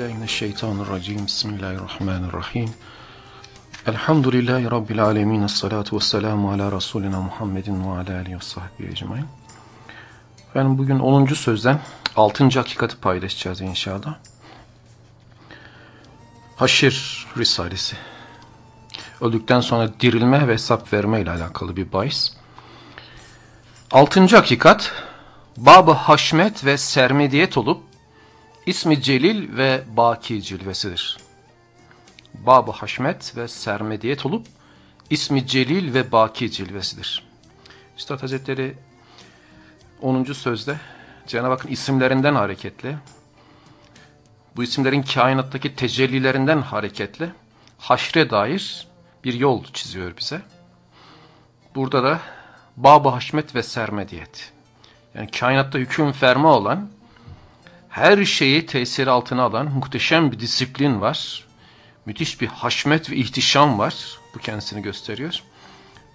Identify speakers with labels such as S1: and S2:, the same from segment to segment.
S1: billahi. Bismillahirrahmanirrahim. Elhamdülillahi rabbil alamin. Essalatu vesselamu ala rasulina Muhammedin ve ala alihi ve sahbihi ecmaîn. Ben bugün 10. sözden 6. hakikati paylaşacağız inşallah. Haşir Risalesi. Öldükten sonra dirilme ve hesap verme ile alakalı bir bahis. 6. hakikat Bab-ı Haşmet ve Sermediyet olup İsmi Celil ve Baki cilvesidir. Bab-ı Haşmet ve Sermediyet olup İsmi Celil ve Baki cilvesidir. Üstad Hazretleri 10. sözde Cenab-ı Hakk'ın isimlerinden hareketle bu isimlerin kainattaki tecellilerinden hareketle haşre dair bir yol çiziyor bize. Burada da Bab-ı Haşmet ve Sermediyet. Yani kainatta hüküm ferma olan, her şeyi tesir altına alan muhteşem bir disiplin var. Müthiş bir haşmet ve ihtişam var. Bu kendisini gösteriyor.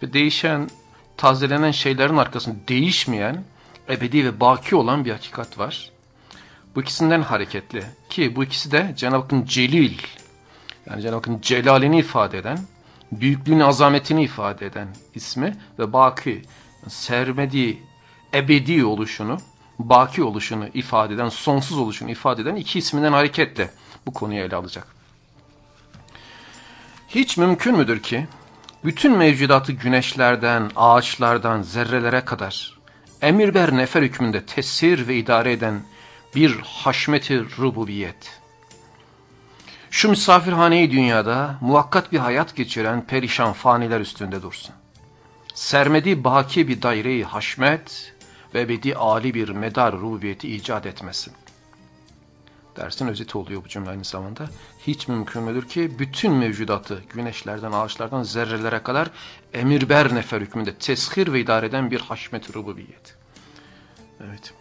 S1: Ve değişen, tazelenen şeylerin arkasında değişmeyen, ebedi ve baki olan bir hakikat var. Bu ikisinden hareketli ki bu ikisi de Cenab-ı Hakk'ın celil, yani Cenab-ı Hakk'ın celalini ifade eden, büyüklüğün azametini ifade eden ismi ve baki, sermedi, ebedi oluşunu, baki oluşunu ifade eden, sonsuz oluşunu ifade eden iki isminden hareketle bu konuyu ele alacak. Hiç mümkün müdür ki bütün mevcudatı güneşlerden, ağaçlardan, zerrelere kadar emir ber nefer hükmünde tesir ve idare eden bir haşmeti rububiyet. Şu misafirhaneyi dünyada muvakkat bir hayat geçiren perişan faniler üstünde dursun. Sermedi baki bir daireyi haşmet ve ebedi ali bir medar rububiyeti icat etmesin. Dersin özeti oluyor bu cümle aynı zamanda. Hiç mümkün müdür ki bütün mevcudatı güneşlerden, ağaçlardan, zerrelere kadar emirber nefer hükmünde teshir ve idare eden bir haşmet rububiyet. Evet.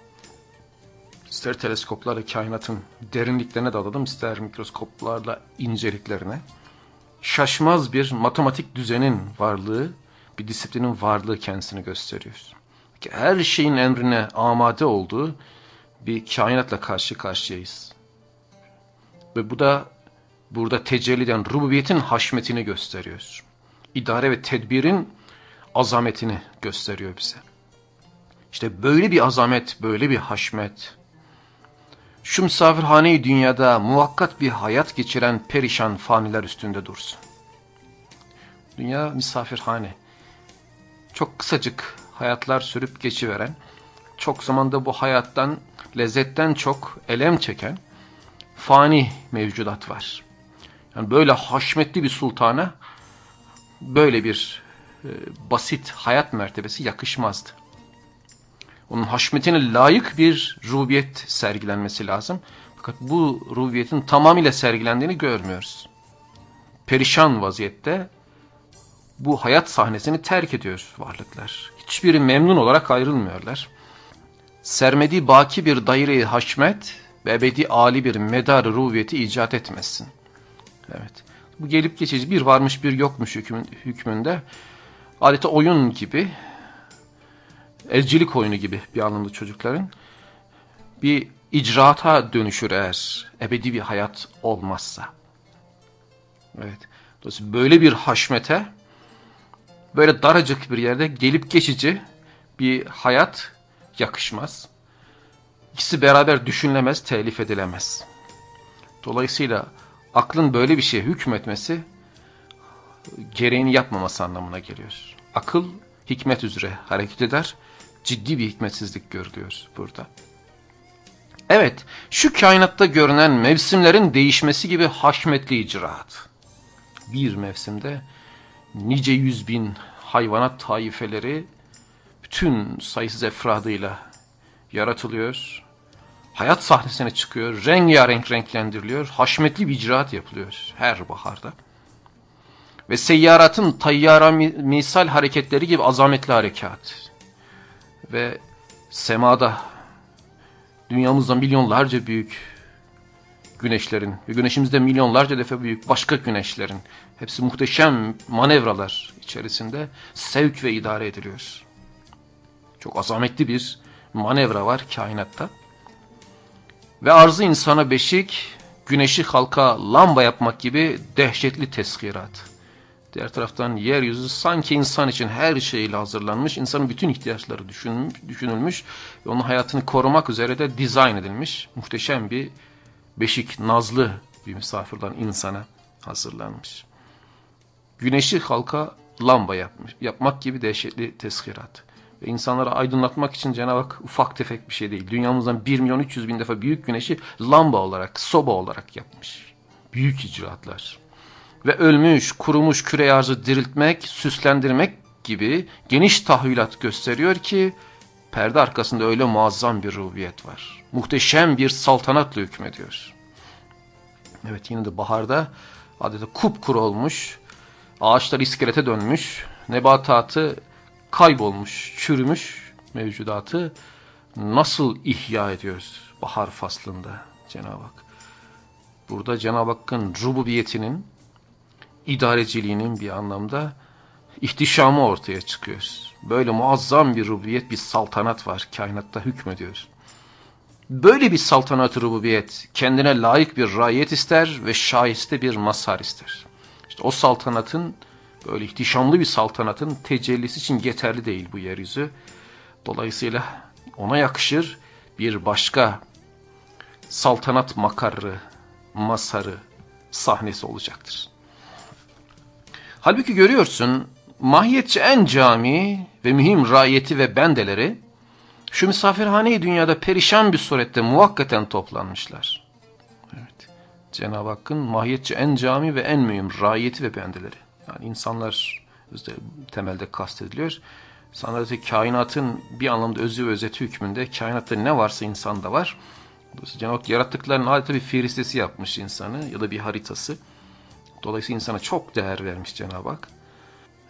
S1: İster teleskoplarla kainatın derinliklerine dalalım, ister mikroskoplarla inceliklerine. Şaşmaz bir matematik düzenin varlığı, bir disiplinin varlığı kendisini gösteriyor. Her şeyin emrine amade olduğu bir kainatla karşı karşıyayız. Ve bu da burada tecelli eden rububiyetin haşmetini gösteriyor. İdare ve tedbirin azametini gösteriyor bize. İşte böyle bir azamet, böyle bir haşmet, şu misafirhaneyi dünyada muvakkat bir hayat geçiren perişan faniler üstünde dursun. Dünya misafirhane. Çok kısacık hayatlar sürüp geçiveren, çok zamanda bu hayattan, lezzetten çok elem çeken fani mevcudat var. Yani böyle haşmetli bir sultana böyle bir e, basit hayat mertebesi yakışmazdı. Onun haşmetine layık bir rubiyet sergilenmesi lazım. Fakat bu rubiyetin tamamıyla sergilendiğini görmüyoruz. Perişan vaziyette bu hayat sahnesini terk ediyor varlıklar. Hiçbiri memnun olarak ayrılmıyorlar. Sermedi baki bir daire haşmet ve ebedi ali bir medar rubiyeti icat etmesin. Evet. Bu gelip geçici bir varmış bir yokmuş hükmünde adeta oyun gibi ezcilik oyunu gibi bir anlamda çocukların bir icraata dönüşür eğer ebedi bir hayat olmazsa. Evet. Dolayısıyla böyle bir haşmete böyle daracık bir yerde gelip geçici bir hayat yakışmaz. İkisi beraber düşünülemez, telif edilemez. Dolayısıyla aklın böyle bir şeye hükmetmesi gereğini yapmaması anlamına geliyor. Akıl hikmet üzere hareket eder. Ciddi bir hikmetsizlik görülüyor burada. Evet, şu kainatta görünen mevsimlerin değişmesi gibi haşmetli icraat. Bir mevsimde nice yüz bin hayvanat taifeleri bütün sayısız efradıyla yaratılıyor. Hayat sahnesine çıkıyor, rengarenk renklendiriliyor, haşmetli bir icraat yapılıyor her baharda. Ve seyyaratın tayyara misal hareketleri gibi azametli harekat. Ve semada dünyamızda milyonlarca büyük güneşlerin ve güneşimizde milyonlarca defa büyük başka güneşlerin hepsi muhteşem manevralar içerisinde sevk ve idare ediliyor. Çok azametli bir manevra var kainatta. Ve arzı insana beşik, güneşi halka lamba yapmak gibi dehşetli teskirat. Diğer taraftan yeryüzü sanki insan için her şeyle hazırlanmış, insanın bütün ihtiyaçları düşünülmüş, düşünülmüş ve onun hayatını korumak üzere de dizayn edilmiş. Muhteşem bir beşik, nazlı bir misafirden insana hazırlanmış. Güneşi halka lamba yapmış, yapmak gibi dehşetli teskirat. Ve insanları aydınlatmak için Cenab-ı Hak ufak tefek bir şey değil. Dünyamızdan 1 milyon 300 bin defa büyük güneşi lamba olarak, soba olarak yapmış. Büyük icraatlar. Ve ölmüş, kurumuş küre arzı diriltmek, süslendirmek gibi geniş tahvilat gösteriyor ki perde arkasında öyle muazzam bir rubiyet var. Muhteşem bir saltanatla hükmediyor. Evet yine de baharda adeta kupkuru olmuş, ağaçlar iskelete dönmüş, nebatatı kaybolmuş, çürümüş mevcudatı nasıl ihya ediyoruz bahar faslında Cenab-ı Hak. Burada Cenab-ı Hakk'ın rububiyetinin, idareciliğinin bir anlamda ihtişamı ortaya çıkıyor. Böyle muazzam bir rububiyet, bir saltanat var. Kainatta hükmediyor. Böyle bir saltanat rububiyet kendine layık bir rayet ister ve şahiste bir mazhar ister. İşte o saltanatın böyle ihtişamlı bir saltanatın tecellisi için yeterli değil bu yeryüzü. Dolayısıyla ona yakışır bir başka saltanat makarı, masarı, sahnesi olacaktır. Halbuki görüyorsun mahiyetçi en cami ve mühim rayeti ve bendeleri şu misafirhaneyi dünyada perişan bir surette muvakkaten toplanmışlar. Evet. Cenab-ı Hakk'ın mahiyetçi en cami ve en mühim rayeti ve bendeleri. Yani insanlar temelde kastediliyor. Sanatı kainatın bir anlamda özü ve özeti hükmünde kainatta ne varsa insanda var. Cenab-ı Hak yarattıklarının adeta bir firistesi yapmış insanı ya da bir haritası. Dolayısıyla insana çok değer vermiş Cenab-ı Hak.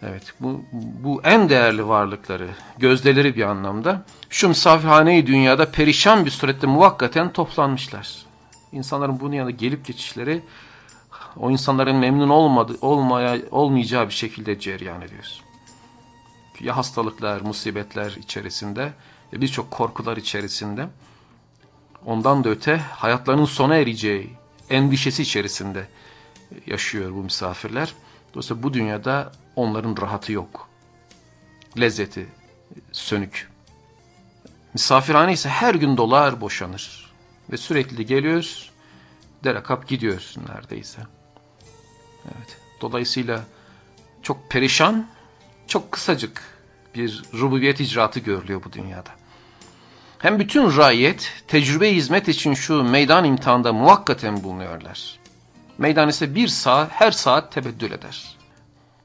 S1: Evet bu, bu en değerli varlıkları, gözdeleri bir anlamda şu misafirhaneyi dünyada perişan bir surette muvakkaten toplanmışlar. İnsanların bu dünyada gelip geçişleri o insanların memnun olmadı, olmaya, olmayacağı bir şekilde cereyan ediyor. Ya hastalıklar, musibetler içerisinde, birçok korkular içerisinde. Ondan da öte hayatlarının sona ereceği endişesi içerisinde yaşıyor bu misafirler. Dolayısıyla bu dünyada onların rahatı yok. Lezzeti sönük. Misafirhane ise her gün dolar boşanır. Ve sürekli geliyor, derakap gidiyor neredeyse. Evet. Dolayısıyla çok perişan, çok kısacık bir rububiyet icraatı görülüyor bu dünyada. Hem bütün rayet tecrübe hizmet için şu meydan imtihanda muvakkaten bulunuyorlar. Meydan ise bir saat, her saat tebeddül eder.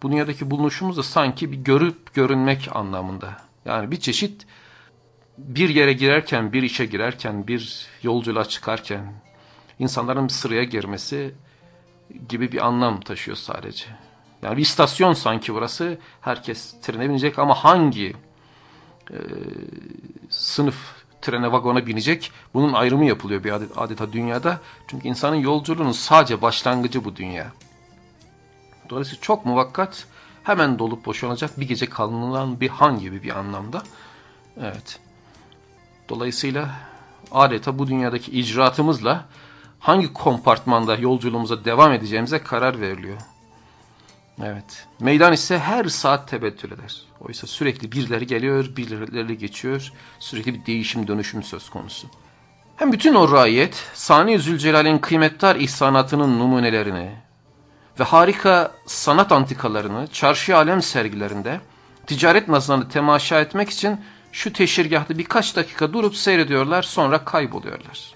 S1: Bu dünyadaki bulunuşumuz da sanki bir görüp görünmek anlamında. Yani bir çeşit bir yere girerken, bir işe girerken, bir yolculuğa çıkarken insanların bir sıraya girmesi gibi bir anlam taşıyor sadece. Yani bir istasyon sanki burası. Herkes trene binecek ama hangi e, sınıf trene vagona binecek bunun ayrımı yapılıyor bir adet, adeta dünyada. Çünkü insanın yolculuğunun sadece başlangıcı bu dünya. Dolayısıyla çok muvakkat hemen dolup boşanacak bir gece kalınılan bir han gibi bir anlamda. Evet. Dolayısıyla adeta bu dünyadaki icraatımızla hangi kompartmanda yolculuğumuza devam edeceğimize karar veriliyor. Evet. Meydan ise her saat tebettül eder. Oysa sürekli birileri geliyor, birileri geçiyor. Sürekli bir değişim dönüşüm söz konusu. Hem bütün o rayet, Sani Zülcelal'in kıymetdar ihsanatının numunelerini ve harika sanat antikalarını çarşı alem sergilerinde ticaret nazlarını temaşa etmek için şu teşirgahta birkaç dakika durup seyrediyorlar sonra kayboluyorlar.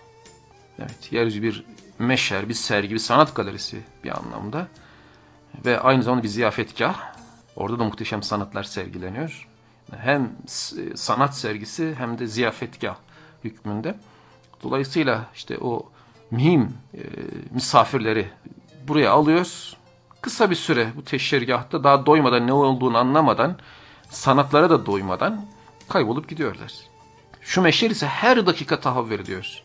S1: Evet, yeryüzü bir meşer, bir sergi, bir sanat galerisi bir anlamda. Ve aynı zamanda bir ziyafetgah. Orada da muhteşem sanatlar sergileniyor. Hem sanat sergisi hem de ziyafetgah hükmünde. Dolayısıyla işte o mühim e, misafirleri buraya alıyoruz. Kısa bir süre bu teşhirgahta daha doymadan ne olduğunu anlamadan, sanatlara da doymadan kaybolup gidiyorlar. Şu meşer ise her dakika tahavvür ediyoruz.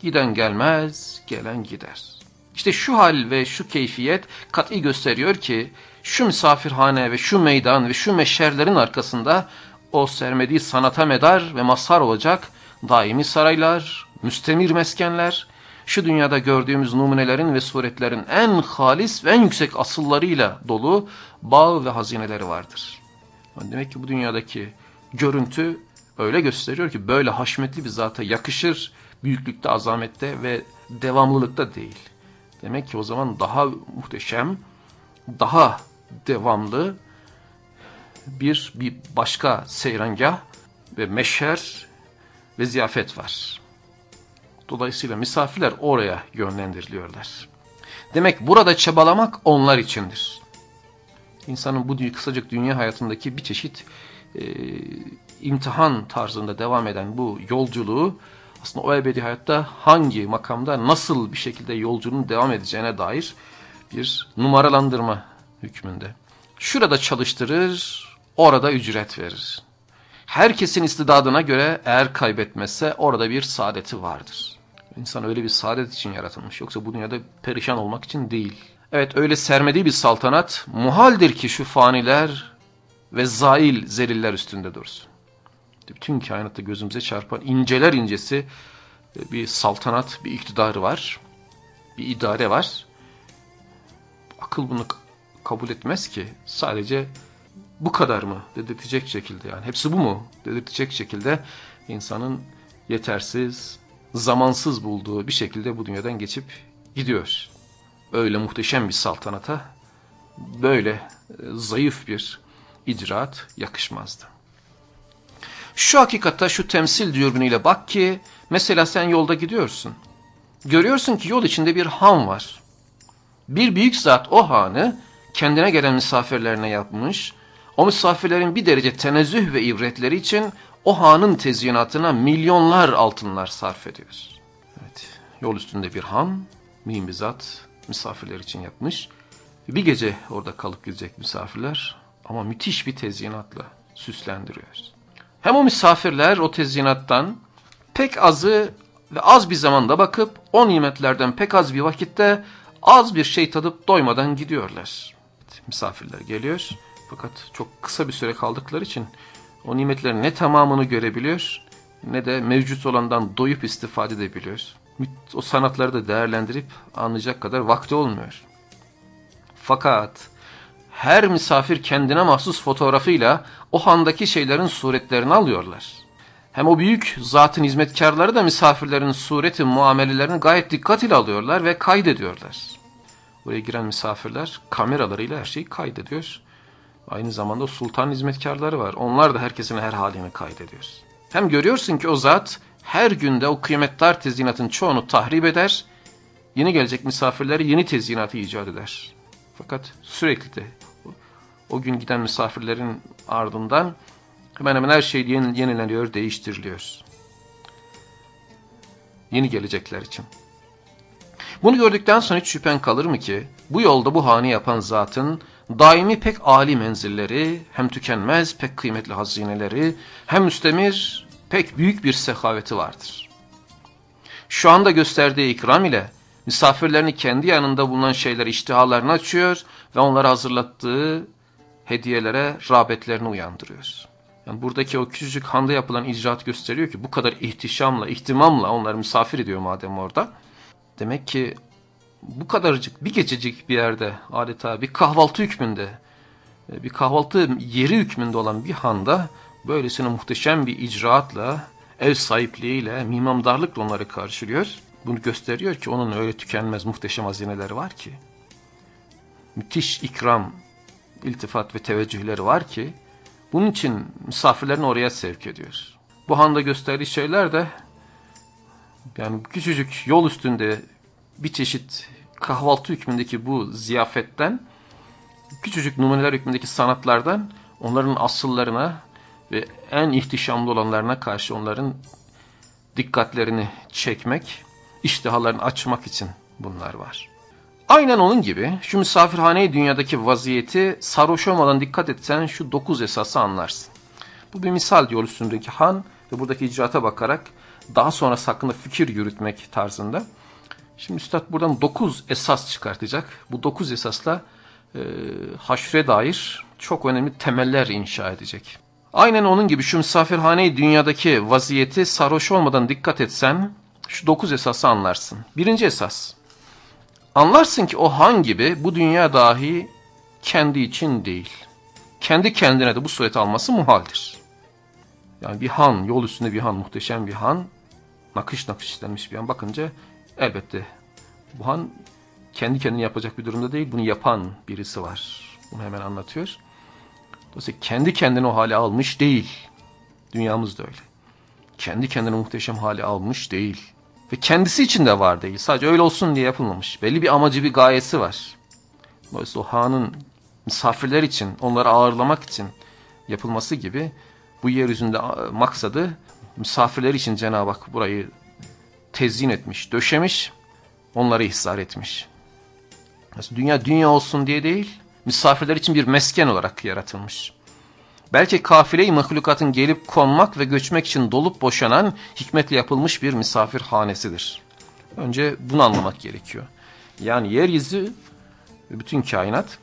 S1: Giden gelmez, gelen gider. İşte şu hal ve şu keyfiyet kat'i gösteriyor ki şu misafirhane ve şu meydan ve şu meşerlerin arkasında o sermediği sanata medar ve mazhar olacak daimi saraylar, müstemir meskenler, şu dünyada gördüğümüz numunelerin ve suretlerin en halis ve en yüksek asıllarıyla dolu bağ ve hazineleri vardır. Demek ki bu dünyadaki görüntü öyle gösteriyor ki böyle haşmetli bir zata yakışır, büyüklükte, azamette ve devamlılıkta değil. Demek ki o zaman daha muhteşem, daha devamlı bir, bir başka seyrengah ve meşher ve ziyafet var. Dolayısıyla misafirler oraya yönlendiriliyorlar. Demek burada çabalamak onlar içindir. İnsanın bu kısacık dünya hayatındaki bir çeşit e, imtihan tarzında devam eden bu yolculuğu aslında o ebedi hayatta hangi makamda nasıl bir şekilde yolculuğun devam edeceğine dair bir numaralandırma hükmünde. Şurada çalıştırır, orada ücret verir. Herkesin istidadına göre eğer kaybetmezse orada bir saadeti vardır. İnsan öyle bir saadet için yaratılmış. Yoksa bu dünyada perişan olmak için değil. Evet öyle sermediği bir saltanat muhaldir ki şu faniler ve zail zeliller üstünde dursun. Bütün kainatta gözümüze çarpan inceler incesi bir saltanat, bir iktidarı var. Bir idare var. Akıl bunu kabul etmez ki. Sadece bu kadar mı dedirtecek şekilde yani hepsi bu mu dedirtecek şekilde insanın yetersiz, zamansız bulduğu bir şekilde bu dünyadan geçip gidiyor. Öyle muhteşem bir saltanata böyle e, zayıf bir icraat yakışmazdı. Şu hakikata şu temsil dürbünüyle bak ki mesela sen yolda gidiyorsun. Görüyorsun ki yol içinde bir han var. Bir büyük zat o hanı kendine gelen misafirlerine yapmış. O misafirlerin bir derece tenezzüh ve ibretleri için o hanın tezyinatına milyonlar altınlar sarf ediyoruz. Evet, yol üstünde bir han, mühim bir zat misafirler için yapmış. Bir gece orada kalıp gidecek misafirler ama müthiş bir tezyinatla süslendiriyoruz. Hem o misafirler o tezyinattan pek azı ve az bir zamanda bakıp o nimetlerden pek az bir vakitte az bir şey tadıp doymadan gidiyorlar. Misafirler geliyor fakat çok kısa bir süre kaldıkları için o nimetlerin ne tamamını görebiliyor ne de mevcut olandan doyup istifade edebiliyor. O sanatları da değerlendirip anlayacak kadar vakti olmuyor. Fakat her misafir kendine mahsus fotoğrafıyla o handaki şeylerin suretlerini alıyorlar. Hem o büyük zatın hizmetkarları da misafirlerin sureti muamelelerini gayet dikkat ile alıyorlar ve kaydediyorlar. Buraya giren misafirler kameralarıyla her şeyi kaydediyor. Aynı zamanda sultan hizmetkarları var. Onlar da herkesin her halini kaydediyor. Hem görüyorsun ki o zat her günde o kıymetli tezyinatın çoğunu tahrip eder, yeni gelecek misafirleri yeni tezyinatı icat eder. Fakat sürekli de o gün giden misafirlerin ardından hemen hemen her şey yenileniyor, değiştiriliyor. Yeni gelecekler için. Bunu gördükten sonra hiç şüphen kalır mı ki bu yolda bu hani yapan zatın daimi pek âli menzilleri, hem tükenmez pek kıymetli hazineleri, hem müstemir pek büyük bir sehaveti vardır. Şu anda gösterdiği ikram ile misafirlerini kendi yanında bulunan şeyler iştihalarını açıyor ve onlara hazırlattığı hediyelere rağbetlerini uyandırıyor. Yani buradaki o küçücük handa yapılan icraat gösteriyor ki bu kadar ihtişamla, ihtimamla onları misafir ediyor madem orada. Demek ki bu kadarcık bir gececik bir yerde adeta bir kahvaltı hükmünde e, bir kahvaltı yeri hükmünde olan bir handa böylesine muhteşem bir icraatla ev sahipliğiyle mimamdarlıkla onları karşılıyor. Bunu gösteriyor ki onun öyle tükenmez muhteşem hazineleri var ki müthiş ikram, iltifat ve teveccühleri var ki bunun için misafirlerini oraya sevk ediyor. Bu handa gösterdiği şeyler de yani küçücük yol üstünde bir çeşit kahvaltı hükmündeki bu ziyafetten, küçücük numuneler hükmündeki sanatlardan onların asıllarına ve en ihtişamlı olanlarına karşı onların dikkatlerini çekmek, iştihalarını açmak için bunlar var. Aynen onun gibi şu misafirhaneyi dünyadaki vaziyeti sarhoş olmadan dikkat etsen şu dokuz esası anlarsın. Bu bir misal diyor üstündeki han ve buradaki icraata bakarak daha sonra hakkında fikir yürütmek tarzında. Şimdi Üstad buradan dokuz esas çıkartacak. Bu dokuz esasla e, haşre dair çok önemli temeller inşa edecek. Aynen onun gibi şu misafirhaneyi dünyadaki vaziyeti sarhoş olmadan dikkat etsen şu dokuz esası anlarsın. Birinci esas. Anlarsın ki o han gibi bu dünya dahi kendi için değil. Kendi kendine de bu sureti alması muhaldir. Yani bir han, yol üstünde bir han, muhteşem bir han, nakış nakış işlenmiş bir han bakınca elbette bu han kendi kendine yapacak bir durumda değil, bunu yapan birisi var. Bunu hemen anlatıyor. Dolayısıyla kendi kendine o hale almış değil. Dünyamız da öyle. Kendi kendine muhteşem hale almış değil. Ve kendisi için de var değil. Sadece öyle olsun diye yapılmamış. Belli bir amacı, bir gayesi var. Dolayısıyla o hanın misafirler için, onları ağırlamak için yapılması gibi bu yeryüzünde maksadı misafirler için Cenab-ı Hak burayı tezyin etmiş, döşemiş, onları ihsar etmiş. Dünya dünya olsun diye değil, misafirler için bir mesken olarak yaratılmış. Belki kafile-i mahlukatın gelip konmak ve göçmek için dolup boşanan hikmetle yapılmış bir misafir hanesidir. Önce bunu anlamak gerekiyor. Yani yeryüzü bütün kainat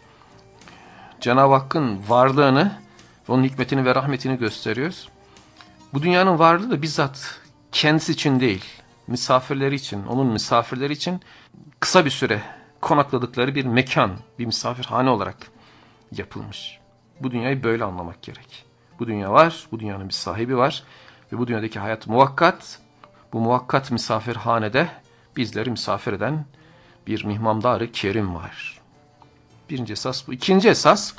S1: Cenab-ı Hakk'ın varlığını ve onun hikmetini ve rahmetini gösteriyoruz. Bu dünyanın varlığı da bizzat kendisi için değil, misafirleri için, onun misafirleri için kısa bir süre konakladıkları bir mekan, bir misafirhane olarak yapılmış. Bu dünyayı böyle anlamak gerek. Bu dünya var, bu dünyanın bir sahibi var ve bu dünyadaki hayat muvakkat. Bu muvakkat misafirhanede bizleri misafir eden bir mihmamdarı kerim var. Birinci esas bu. İkinci esas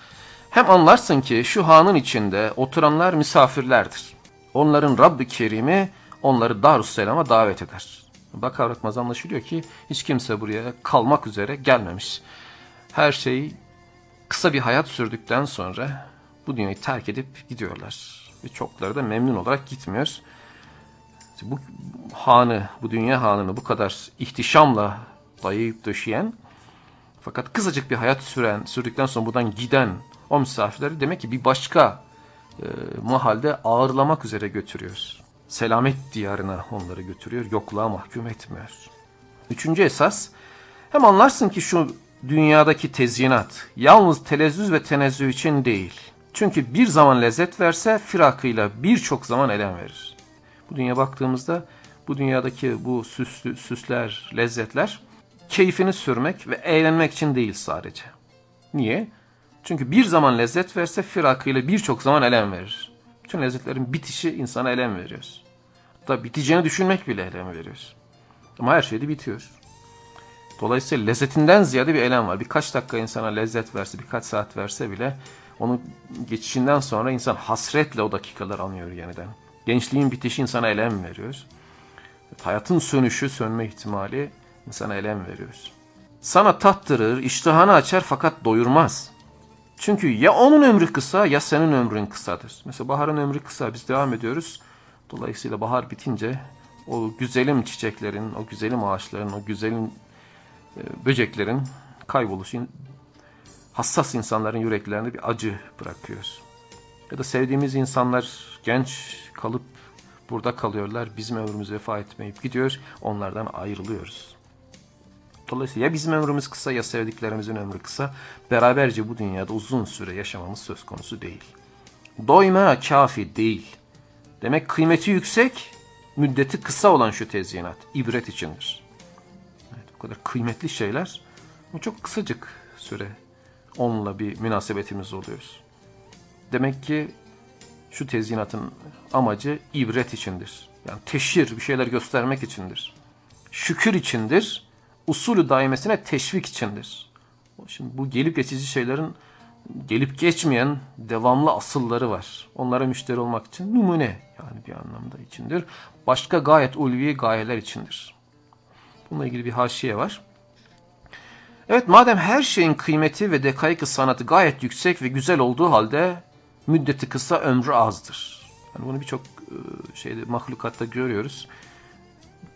S1: hem anlarsın ki şu hanın içinde oturanlar misafirlerdir. Onların Rabbi Kerim'i onları Darüsselam'a davet eder. Bakarak anlaşılıyor ki hiç kimse buraya kalmak üzere gelmemiş. Her şey kısa bir hayat sürdükten sonra bu dünyayı terk edip gidiyorlar. Ve çokları da memnun olarak gitmiyor. Bu hanı, bu dünya hanını bu kadar ihtişamla dayayıp döşeyen fakat kısacık bir hayat süren, sürdükten sonra buradan giden o misafirleri demek ki bir başka e, mahalde ağırlamak üzere götürüyor. Selamet diyarına onları götürüyor, yokluğa mahkum etmiyor. Üçüncü esas, hem anlarsın ki şu dünyadaki tezyinat yalnız telezzüz ve tenezzüh için değil. Çünkü bir zaman lezzet verse firakıyla birçok zaman elem verir. Bu dünya baktığımızda bu dünyadaki bu süslü, süsler, lezzetler keyfini sürmek ve eğlenmek için değil sadece. Niye? Çünkü bir zaman lezzet verse firakıyla birçok zaman elem verir. Bütün lezzetlerin bitişi insana elem veriyoruz. Hatta biteceğini düşünmek bile elem veriyoruz. Ama her şey de bitiyor. Dolayısıyla lezzetinden ziyade bir elem var. Birkaç dakika insana lezzet verse, birkaç saat verse bile onun geçişinden sonra insan hasretle o dakikalar anıyor yeniden. Gençliğin bitişi insana elem veriyor. Hayatın sönüşü, sönme ihtimali insana elem veriyor. Sana tattırır, iştahını açar fakat doyurmaz. Çünkü ya onun ömrü kısa ya senin ömrün kısadır. Mesela baharın ömrü kısa biz devam ediyoruz. Dolayısıyla bahar bitince o güzelim çiçeklerin, o güzelim ağaçların, o güzelim böceklerin kayboluşu hassas insanların yüreklerinde bir acı bırakıyor. Ya da sevdiğimiz insanlar genç kalıp burada kalıyorlar. Bizim ömrümüz vefa etmeyip gidiyor. Onlardan ayrılıyoruz. Dolayısıyla ya bizim ömrümüz kısa ya sevdiklerimizin ömrü kısa. Beraberce bu dünyada uzun süre yaşamamız söz konusu değil. Doyma kafi değil. Demek kıymeti yüksek, müddeti kısa olan şu tezyinat ibret içindir. Bu kadar kıymetli şeyler bu çok kısacık süre onunla bir münasebetimiz oluyoruz. Demek ki şu tezyinatın amacı ibret içindir. Yani teşhir, bir şeyler göstermek içindir. Şükür içindir, usulü daimesine teşvik içindir. Şimdi bu gelip geçici şeylerin gelip geçmeyen devamlı asılları var. Onlara müşteri olmak için numune yani bir anlamda içindir. Başka gayet ulvi gayeler içindir. Bununla ilgili bir haşiye var. Evet madem her şeyin kıymeti ve dekaik sanatı gayet yüksek ve güzel olduğu halde müddeti kısa ömrü azdır. Yani bunu birçok e, şeyde mahlukatta görüyoruz.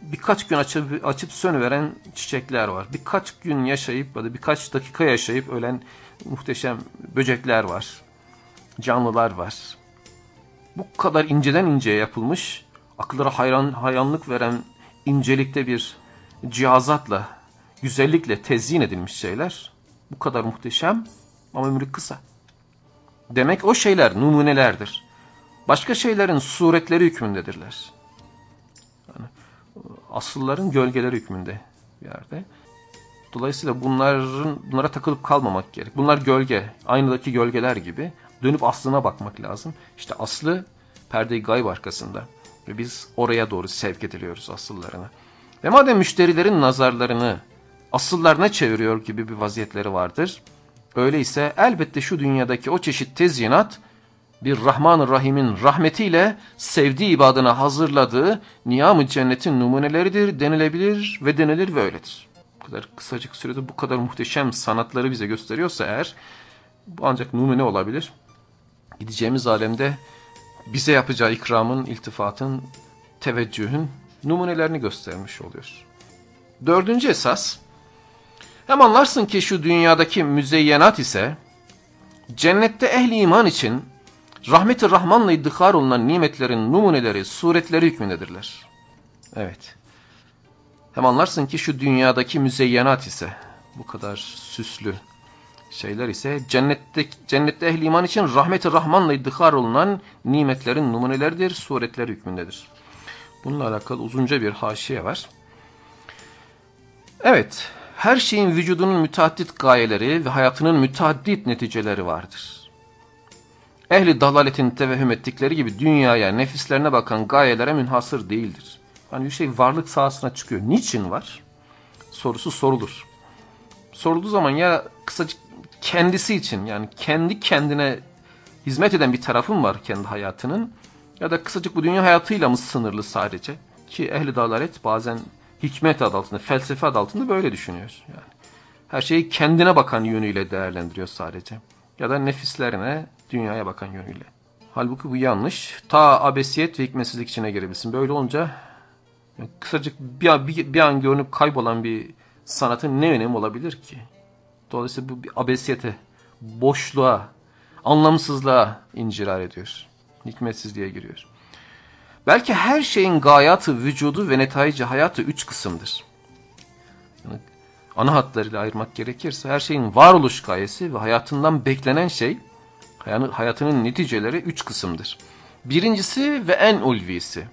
S1: Birkaç gün açıp, açıp sönüveren çiçekler var. Birkaç gün yaşayıp ya da birkaç dakika yaşayıp ölen muhteşem böcekler var. Canlılar var. Bu kadar inceden inceye yapılmış, akıllara hayran, hayranlık veren incelikte bir cihazatla, güzellikle tezyin edilmiş şeyler. Bu kadar muhteşem ama ömrü kısa. Demek o şeyler numunelerdir. başka şeylerin suretleri hükmündedirler. Yani, asılların gölgeleri hükmünde bir yerde. Dolayısıyla bunların bunlara takılıp kalmamak gerek. Bunlar gölge, aynadaki gölgeler gibi. Dönüp aslına bakmak lazım. İşte aslı perde-i gayb arkasında. Ve biz oraya doğru sevk ediliyoruz asıllarına. Ve madem müşterilerin nazarlarını asıllarına çeviriyor gibi bir vaziyetleri vardır. Öyleyse elbette şu dünyadaki o çeşit tezyinat bir Rahman-ı Rahim'in rahmetiyle sevdiği ibadına hazırladığı niyam-ı cennetin numuneleridir denilebilir ve denilir ve öyledir. Bu kadar kısacık sürede bu kadar muhteşem sanatları bize gösteriyorsa eğer bu ancak numune olabilir. Gideceğimiz alemde bize yapacağı ikramın, iltifatın, teveccühün numunelerini göstermiş oluyor. Dördüncü esas, hem anlarsın ki şu dünyadaki müzeyyenat ise cennette ehli iman için rahmeti rahmanla iddihar olunan nimetlerin numuneleri, suretleri hükmündedirler. Evet. Hem anlarsın ki şu dünyadaki müzeyyenat ise bu kadar süslü şeyler ise cennette, cennette ehli iman için rahmeti rahmanla iddihar olunan nimetlerin numuneleridir, suretler hükmündedir. Bununla alakalı uzunca bir haşiye var. Evet, her şeyin vücudunun müteaddit gayeleri ve hayatının müteaddit neticeleri vardır. Ehli dalaletin tevehüm ettikleri gibi dünyaya, nefislerine bakan gayelere münhasır değildir. Hani bir şey varlık sahasına çıkıyor. Niçin var? Sorusu sorulur. Sorulduğu zaman ya kısacık kendisi için yani kendi kendine hizmet eden bir tarafın var kendi hayatının ya da kısacık bu dünya hayatıyla mı sınırlı sadece? Ki ehli dalalet bazen hikmet adı altında, felsefe adı altında böyle düşünüyor. Yani her şeyi kendine bakan yönüyle değerlendiriyor sadece. Ya da nefislerine, dünyaya bakan yönüyle. Halbuki bu yanlış. Ta abesiyet ve hikmetsizlik içine girebilsin. Böyle olunca kısacık bir an, bir, bir an görünüp kaybolan bir sanatın ne önemi olabilir ki? Dolayısıyla bu bir abesiyete, boşluğa, anlamsızlığa incirar ediyor. Hikmetsizliğe giriyor. Belki her şeyin gayatı, vücudu ve netayici hayatı üç kısımdır. Yani ana hatlarıyla ayırmak gerekirse her şeyin varoluş gayesi ve hayatından beklenen şey, hayatının neticeleri üç kısımdır. Birincisi ve en ulvisi.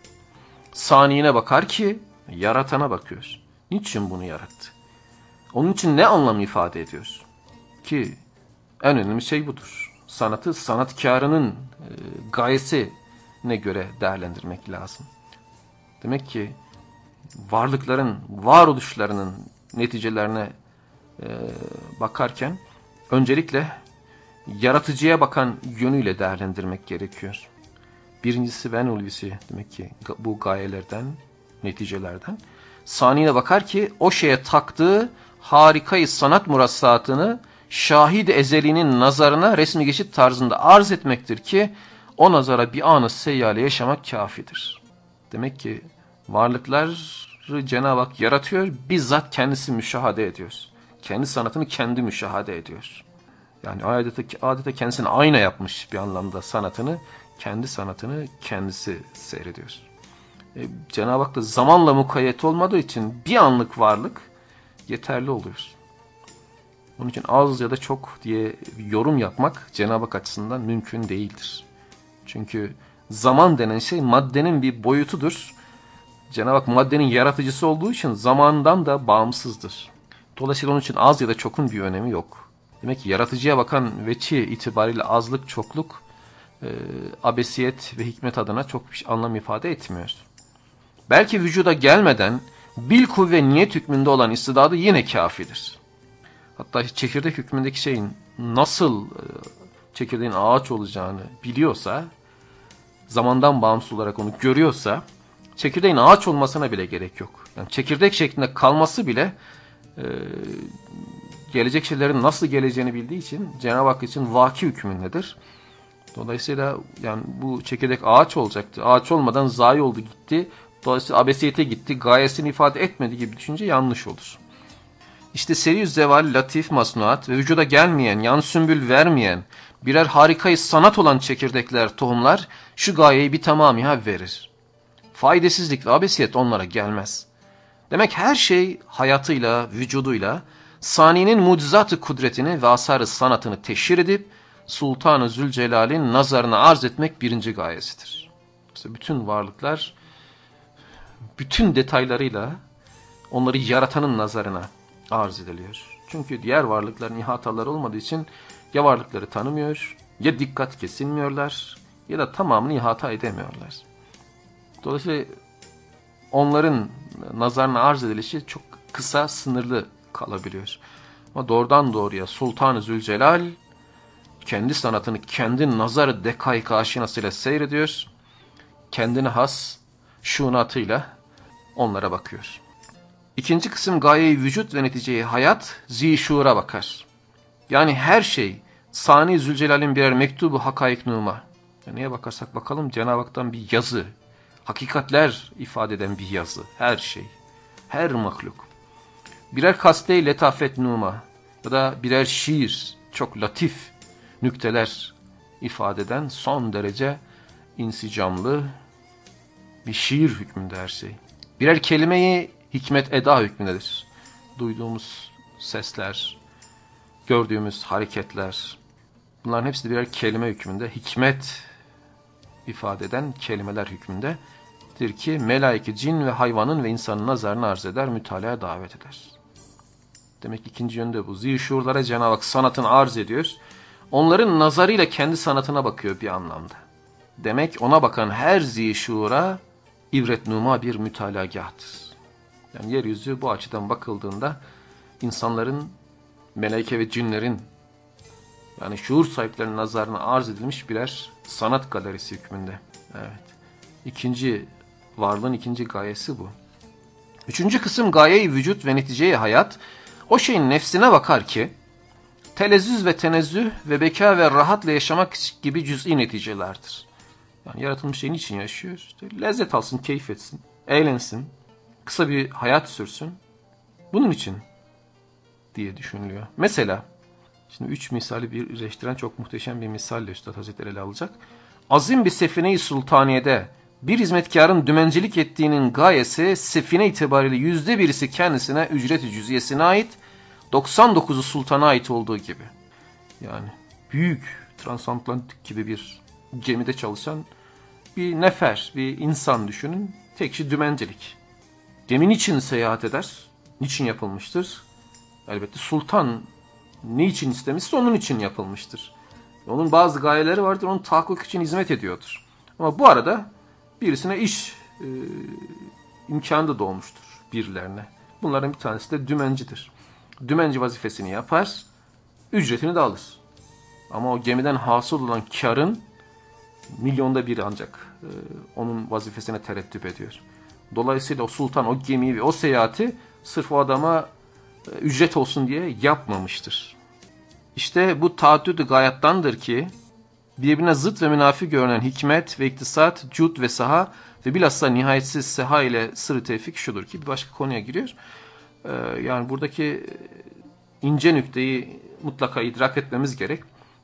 S1: Saniyine bakar ki yaratana bakıyor. Niçin bunu yarattı? Onun için ne anlam ifade ediyor? Ki en önemli şey budur. Sanatı sanatkarının e, gayesi ne göre değerlendirmek lazım. Demek ki varlıkların, varoluşlarının neticelerine e, bakarken öncelikle yaratıcıya bakan yönüyle değerlendirmek gerekiyor. Birincisi ben ulvisi demek ki bu gayelerden, neticelerden. Saniyine bakar ki o şeye taktığı harikayı sanat murassatını şahid ezelinin nazarına resmi geçit tarzında arz etmektir ki o nazara bir anı seyyale yaşamak kafidir. Demek ki varlıkları Cenab-ı Hak yaratıyor, bizzat kendisi müşahede ediyor. Kendi sanatını kendi müşahede ediyor. Yani adeta, adeta kendisini ayna yapmış bir anlamda sanatını, kendi sanatını kendisi seyrediyor. E, Cenab-ı Hak da zamanla mukayyet olmadığı için bir anlık varlık yeterli oluyor. Onun için az ya da çok diye yorum yapmak Cenab-ı Hak açısından mümkün değildir. Çünkü zaman denen şey maddenin bir boyutudur. Cenab-ı Hak maddenin yaratıcısı olduğu için zamandan da bağımsızdır. Dolayısıyla onun için az ya da çokun bir önemi yok. Demek ki yaratıcıya bakan veçi itibariyle azlık, çokluk, e, abesiyet ve hikmet adına çok bir anlam ifade etmiyor. Belki vücuda gelmeden bil kuvve niyet hükmünde olan istidadı yine kafidir. Hatta çekirdek hükmündeki şeyin nasıl e, çekirdeğin ağaç olacağını biliyorsa, zamandan bağımsız olarak onu görüyorsa, çekirdeğin ağaç olmasına bile gerek yok. Yani çekirdek şeklinde kalması bile e, gelecek şeylerin nasıl geleceğini bildiği için Cenab-ı Hak için vaki hükmündedir. Dolayısıyla yani bu çekirdek ağaç olacaktı. Ağaç olmadan zayi oldu gitti. Dolayısıyla abesiyete gitti. Gayesini ifade etmedi gibi düşünce yanlış olur. İşte seri zeval, latif masnuat ve vücuda gelmeyen, yan sümbül vermeyen, birer harikayı sanat olan çekirdekler, tohumlar şu gayeyi bir tamamıha verir. Faydasızlık ve abesiyet onlara gelmez. Demek her şey hayatıyla, vücuduyla, saninin mucizatı kudretini ve asarı sanatını teşhir edip, Sultan-ı Zülcelal'in nazarına arz etmek birinci gayesidir. İşte bütün varlıklar bütün detaylarıyla onları yaratanın nazarına arz ediliyor. Çünkü diğer varlıkların ihataları olmadığı için ya varlıkları tanımıyor, ya dikkat kesilmiyorlar ya da tamamını ihata edemiyorlar. Dolayısıyla onların nazarına arz edilişi çok kısa, sınırlı kalabiliyor. Ama doğrudan doğruya Sultan-ı Zülcelal kendi sanatını kendi nazarı dekayk aşinasıyla seyrediyor. Kendine has şunatıyla onlara bakıyor. İkinci kısım gayeyi vücut ve neticeyi hayat zişura bakar. Yani her şey Sani Zülcelal'in birer mektubu hakaik numa. Ya neye bakarsak bakalım Cenab-ı Hak'tan bir yazı, hakikatler ifade eden bir yazı. Her şey, her mahluk. Birer kaste letafet numa ya da birer şiir, çok latif nükteler ifade eden son derece insicamlı bir şiir hükmünde her şey. Birer kelimeyi hikmet eda hükmündedir. Duyduğumuz sesler, gördüğümüz hareketler, bunların hepsi birer kelime hükmünde, hikmet ifade eden kelimeler hükmündedir ki melaike, cin ve hayvanın ve insanın nazarını arz eder, mütalaya davet eder. Demek ikinci yönde bu. Zişurlara Cenab-ı Hak sanatını arz ediyor. Onların nazarıyla kendi sanatına bakıyor bir anlamda. Demek ona bakan her zişura ibretnuma bir mütalagahtır. Yani yeryüzü bu açıdan bakıldığında insanların, meleke ve cinlerin yani şuur sahiplerinin nazarına arz edilmiş birer sanat galerisi hükmünde. Evet. İkinci varlığın ikinci gayesi bu. Üçüncü kısım gayeyi vücut ve neticeyi hayat. O şeyin nefsine bakar ki telezzüz ve tenezzüh ve beka ve rahatla yaşamak gibi cüz'i neticelerdir. Yani yaratılmış şeyin için yaşıyor. İşte lezzet alsın, keyif etsin, eğlensin, kısa bir hayat sürsün. Bunun için diye düşünülüyor. Mesela şimdi üç misali birleştiren çok muhteşem bir misalle Üstad Hazretleri ele alacak. Azim bir sefine-i sultaniyede bir hizmetkarın dümencilik ettiğinin gayesi sefine itibariyle yüzde birisi kendisine ücret-i cüziyesine ait 99'u sultana ait olduğu gibi. Yani büyük transatlantik gibi bir gemide çalışan bir nefer, bir insan düşünün. Tek şey dümencilik. Gemi niçin seyahat eder? Niçin yapılmıştır? Elbette sultan ne için istemişse onun için yapılmıştır. Onun bazı gayeleri vardır, onun tahakkuk için hizmet ediyordur. Ama bu arada birisine iş e, imkanı da doğmuştur birilerine. Bunların bir tanesi de dümencidir. Dümenci vazifesini yapar, ücretini de alır. Ama o gemiden hasıl olan karın milyonda bir ancak e, onun vazifesine tereddüt ediyor. Dolayısıyla o sultan o gemiyi ve o seyahati sırf o adama e, ücret olsun diye yapmamıştır. İşte bu taaddüdü gayattandır ki birbirine zıt ve münafi görünen hikmet ve iktisat, cud ve saha ve bilhassa nihayetsiz seha ile sırrı tevfik şudur ki bir başka konuya giriyor. Ee, yani buradaki ince nükteyi mutlaka idrak etmemiz gerek.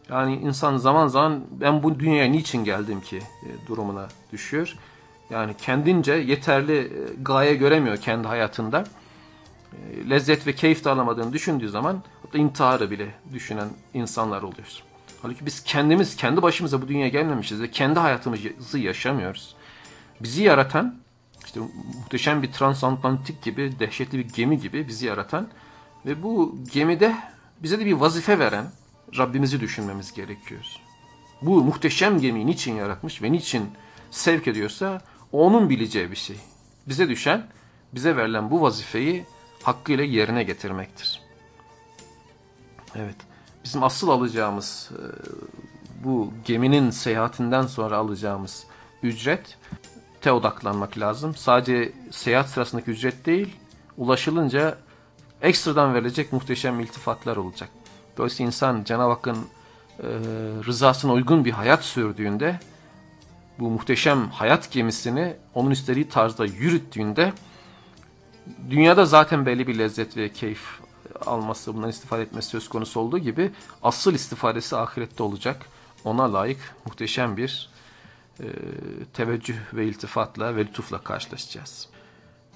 S1: Yani insan zaman zaman ben bu dünyaya niçin geldim ki e, durumuna düşüyor. Yani kendince yeterli e, gaye göremiyor kendi hayatında. E, lezzet ve keyif de alamadığını düşündüğü zaman hatta intiharı bile düşünen insanlar oluyoruz. Halbuki biz kendimiz, kendi başımıza bu dünyaya gelmemişiz ve kendi hayatımızı yaşamıyoruz. Bizi yaratan, işte muhteşem bir transatlantik gibi, dehşetli bir gemi gibi bizi yaratan ve bu gemide bize de bir vazife veren, Rabbimizi düşünmemiz gerekiyor. Bu muhteşem gemiyi niçin yaratmış ve niçin sevk ediyorsa onun bileceği bir şey. Bize düşen, bize verilen bu vazifeyi hakkıyla yerine getirmektir. Evet, bizim asıl alacağımız e, bu geminin seyahatinden sonra alacağımız ücret te odaklanmak lazım. Sadece seyahat sırasındaki ücret değil, ulaşılınca ekstradan verilecek muhteşem iltifatlar olacak. Dolayısıyla insan Cenab-ı Hakk'ın e, rızasına uygun bir hayat sürdüğünde bu muhteşem hayat gemisini onun istediği tarzda yürüttüğünde dünyada zaten belli bir lezzet ve keyif alması, bundan istifade etmesi söz konusu olduğu gibi asıl istifadesi ahirette olacak. Ona layık muhteşem bir e, teveccüh ve iltifatla ve lütufla karşılaşacağız.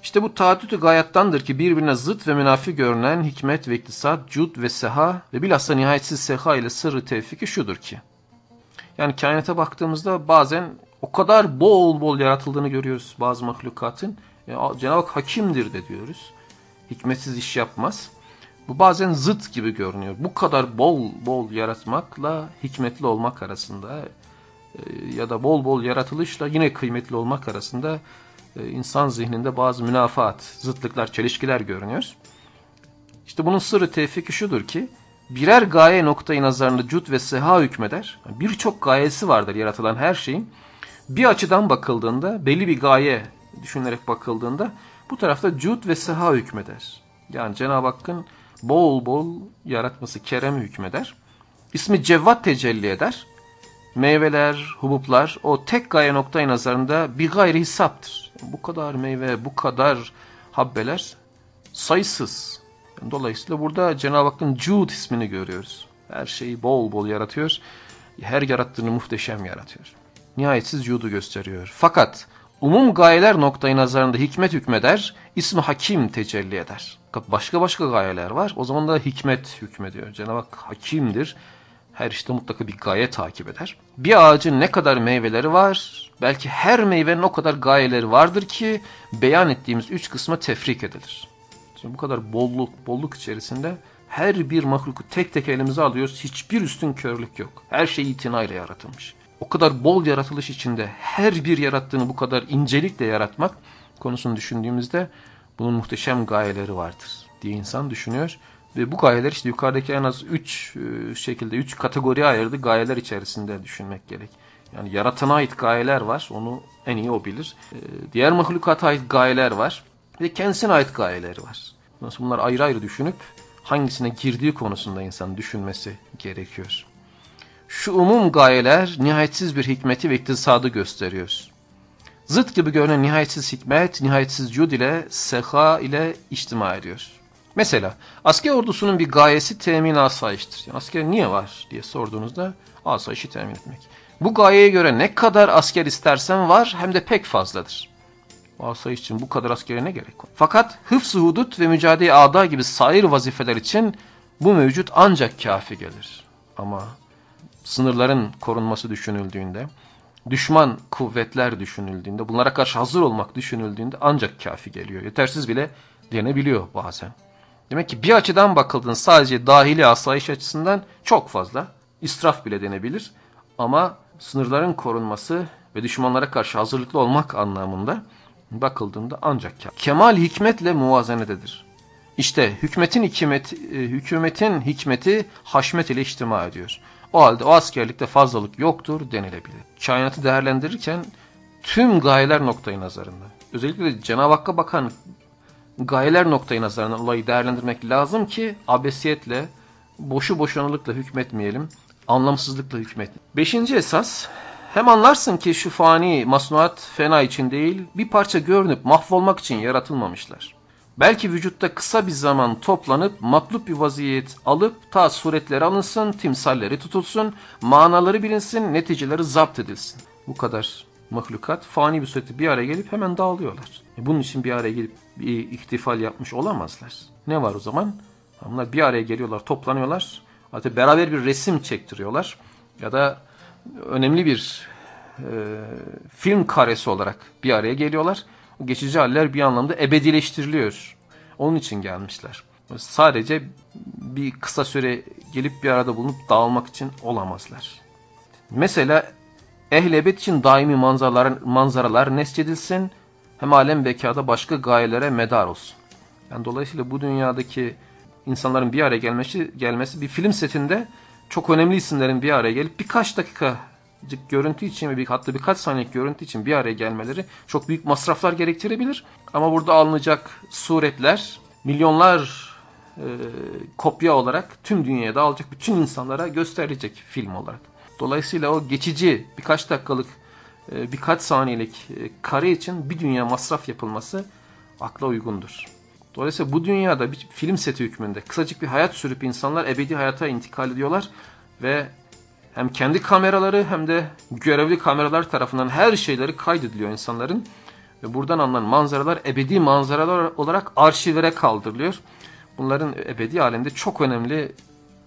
S1: İşte bu taaddütü gayattandır ki birbirine zıt ve münafi görünen hikmet ve iktisat, cud ve seha ve bilhassa nihayetsiz seha ile sırrı tevfiki şudur ki. Yani kainata baktığımızda bazen o kadar bol bol yaratıldığını görüyoruz bazı mahlukatın. E, Cenab-ı Hak hakimdir de diyoruz. Hikmetsiz iş yapmaz. Bu bazen zıt gibi görünüyor. Bu kadar bol bol yaratmakla hikmetli olmak arasında e, ya da bol bol yaratılışla yine kıymetli olmak arasında e, insan zihninde bazı münafaat, zıtlıklar, çelişkiler görünüyor. İşte bunun sırrı tevfiki şudur ki birer gaye noktayı nazarında cud ve seha hükmeder. Birçok gayesi vardır yaratılan her şeyin. Bir açıdan bakıldığında belli bir gaye düşünerek bakıldığında bu tarafta cud ve seha hükmeder. Yani Cenab-ı Hakk'ın bol bol yaratması kerem hükmeder. İsmi cevvat tecelli eder. Meyveler, hubuplar o tek gaye noktayı nazarında bir gayri hesaptır. Bu kadar meyve, bu kadar habbeler sayısız. Dolayısıyla burada Cenab-ı Hakk'ın Cud ismini görüyoruz. Her şeyi bol bol yaratıyor. Her yarattığını muhteşem yaratıyor. Nihayetsiz Cud'u gösteriyor. Fakat umum gayeler noktayı nazarında hikmet hükmeder, ismi hakim tecelli eder. Başka başka gayeler var. O zaman da hikmet hükmediyor. Cenab-ı Hak hakimdir. Her işte mutlaka bir gaye takip eder. Bir ağacın ne kadar meyveleri var, belki her meyvenin o kadar gayeleri vardır ki beyan ettiğimiz üç kısma tefrik edilir. Şimdi bu kadar bolluk, bolluk içerisinde her bir mahluku tek tek elimize alıyoruz. Hiçbir üstün körlük yok. Her şey itinayla yaratılmış. O kadar bol yaratılış içinde her bir yarattığını bu kadar incelikle yaratmak konusunu düşündüğümüzde bunun muhteşem gayeleri vardır diye insan düşünüyor. Ve bu gayeler işte yukarıdaki en az üç e, şekilde, üç kategoriye ayırdı gayeler içerisinde düşünmek gerek. Yani yaratana ait gayeler var, onu en iyi o bilir. E, diğer mahlukata ait gayeler var ve kendisine ait gayeleri var. Nasıl bunlar ayrı ayrı düşünüp hangisine girdiği konusunda insan düşünmesi gerekiyor. Şu umum gayeler nihayetsiz bir hikmeti ve iktisadı gösteriyor. Zıt gibi görünen nihayetsiz hikmet, nihayetsiz cud ile seha ile içtima ediyor. Mesela asker ordusunun bir gayesi temin asayiştir. Yani asker niye var diye sorduğunuzda asayişi temin etmek. Bu gayeye göre ne kadar asker istersen var hem de pek fazladır. Asayiş için bu kadar askere ne gerek var? Fakat hıfz hudut ve mücadele ada gibi sair vazifeler için bu mevcut ancak kafi gelir. Ama sınırların korunması düşünüldüğünde, düşman kuvvetler düşünüldüğünde, bunlara karşı hazır olmak düşünüldüğünde ancak kafi geliyor. Yetersiz bile denebiliyor bazen. Demek ki bir açıdan bakıldığında sadece dahili asayiş açısından çok fazla. israf bile denebilir. Ama sınırların korunması ve düşmanlara karşı hazırlıklı olmak anlamında bakıldığında ancak kemal hikmetle muvazenededir. İşte hükmetin hikmet, e, hükümetin hikmeti haşmet ile içtima ediyor. O halde o askerlikte fazlalık yoktur denilebilir. Kainatı değerlendirirken tüm gayeler noktayı nazarında. Özellikle de Cenab-ı Hakk'a bakan gayeler noktayı nazarında olayı değerlendirmek lazım ki abesiyetle, boşu boşanılıkla hükmetmeyelim, anlamsızlıkla hükmetmeyelim. Beşinci esas, hem anlarsın ki şu fani masnuat fena için değil, bir parça görünüp mahvolmak için yaratılmamışlar. Belki vücutta kısa bir zaman toplanıp matlup bir vaziyet alıp ta suretleri alınsın, timsalleri tutulsun, manaları bilinsin, neticeleri zapt edilsin. Bu kadar mahlukat fani bir surette bir araya gelip hemen dağılıyorlar. E bunun için bir araya gelip bir ihtifal yapmış olamazlar. Ne var o zaman? Bunlar bir araya geliyorlar, toplanıyorlar. Hatta beraber bir resim çektiriyorlar. Ya da önemli bir e, film karesi olarak bir araya geliyorlar. Geçici haller bir anlamda ebedileştiriliyor. Onun için gelmişler. Sadece bir kısa süre gelip bir arada bulunup dağılmak için olamazlar. Mesela ehl ebed için daimi manzaralar, manzaralar nesçedilsin hem alem bekada başka gayelere medar olsun. Yani dolayısıyla bu dünyadaki insanların bir araya gelmesi, gelmesi bir film setinde çok önemli isimlerin bir araya gelip birkaç dakika görüntü için ve bir, hatta birkaç saniyelik görüntü için bir araya gelmeleri çok büyük masraflar gerektirebilir. Ama burada alınacak suretler milyonlar e, kopya olarak tüm dünyaya dağılacak bütün insanlara gösterilecek film olarak. Dolayısıyla o geçici birkaç dakikalık e, birkaç saniyelik e, kare için bir dünya masraf yapılması akla uygundur. Dolayısıyla bu dünyada bir film seti hükmünde kısacık bir hayat sürüp insanlar ebedi hayata intikal ediyorlar ve hem kendi kameraları hem de görevli kameralar tarafından her şeyleri kaydediliyor insanların Ve buradan alınan manzaralar ebedi manzaralar olarak arşivlere kaldırılıyor. Bunların ebedi alemde çok önemli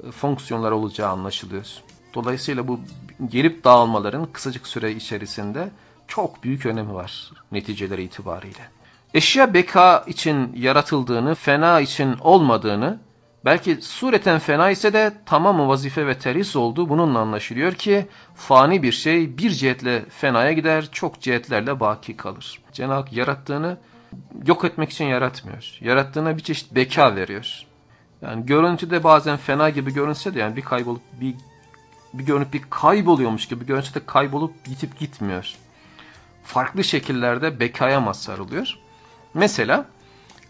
S1: e, fonksiyonlar olacağı anlaşılıyor. Dolayısıyla bu gelip dağılmaların kısacık süre içerisinde çok büyük önemi var neticeleri itibariyle. Eşya beka için yaratıldığını, fena için olmadığını, belki sureten fena ise de tamamı vazife ve teris olduğu bununla anlaşılıyor ki fani bir şey bir cihetle fenaya gider, çok cihetlerle baki kalır. Cenab-ı Hak yarattığını yok etmek için yaratmıyor. Yarattığına bir çeşit beka veriyor. Yani görüntüde bazen fena gibi görünse de yani bir kaybolup bir bir görünüp bir kayboluyormuş gibi görünse de kaybolup gitip gitmiyor. Farklı şekillerde bekaya mazhar oluyor. Mesela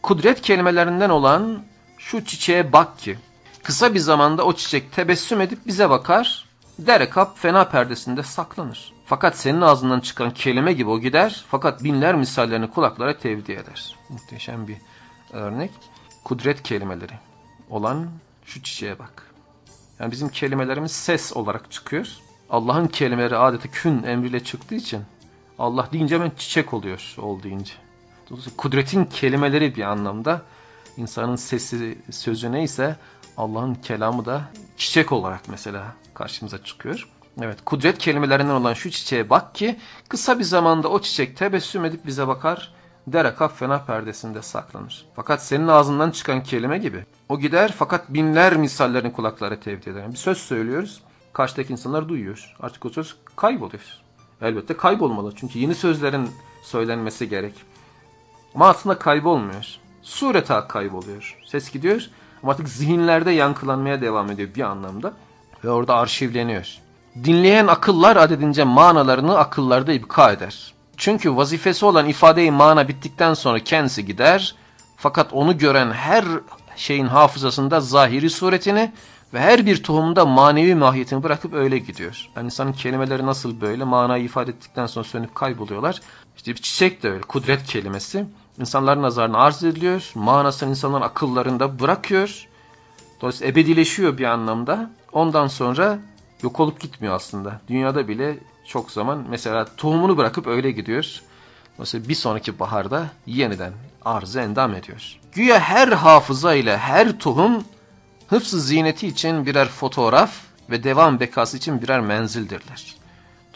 S1: kudret kelimelerinden olan şu çiçeğe bak ki kısa bir zamanda o çiçek tebessüm edip bize bakar derekap fena perdesinde saklanır. Fakat senin ağzından çıkan kelime gibi o gider fakat binler misallerini kulaklara tevdi eder. Muhteşem bir örnek. Kudret kelimeleri olan şu çiçeğe bak. Yani bizim kelimelerimiz ses olarak çıkıyor. Allah'ın kelimeleri adeta kün emriyle çıktığı için Allah deyince ben çiçek oluyor ol deyince. Kudretin kelimeleri bir anlamda insanın sesi sözü neyse Allah'ın kelamı da çiçek olarak mesela karşımıza çıkıyor. Evet kudret kelimelerinden olan şu çiçeğe bak ki kısa bir zamanda o çiçek tebessüm edip bize bakar derekaf fena perdesinde saklanır. Fakat senin ağzından çıkan kelime gibi o gider fakat binler misallerini kulaklara tevdi eder. Bir söz söylüyoruz karşıdaki insanlar duyuyor. Artık o söz kayboluyor. Elbette kaybolmalı çünkü yeni sözlerin söylenmesi gerek. Ama aslında kaybolmuyor. Sureta kayboluyor. Ses gidiyor ama artık zihinlerde yankılanmaya devam ediyor bir anlamda. Ve orada arşivleniyor. Dinleyen akıllar adedince manalarını akıllarda ibka eder. Çünkü vazifesi olan ifadeyi mana bittikten sonra kendisi gider. Fakat onu gören her şeyin hafızasında zahiri suretini ve her bir tohumda manevi mahiyetini bırakıp öyle gidiyor. Yani insanın kelimeleri nasıl böyle manayı ifade ettikten sonra sönüp kayboluyorlar. İşte bir çiçek de öyle kudret kelimesi insanların nazarına arz ediliyor. Manasını insanların akıllarında bırakıyor. Dolayısıyla ebedileşiyor bir anlamda. Ondan sonra yok olup gitmiyor aslında. Dünyada bile çok zaman mesela tohumunu bırakıp öyle gidiyor. Mesela bir sonraki baharda yeniden arzı endam ediyor. Güya her hafıza ile her tohum hıfzı ziyneti için birer fotoğraf ve devam bekası için birer menzildirler.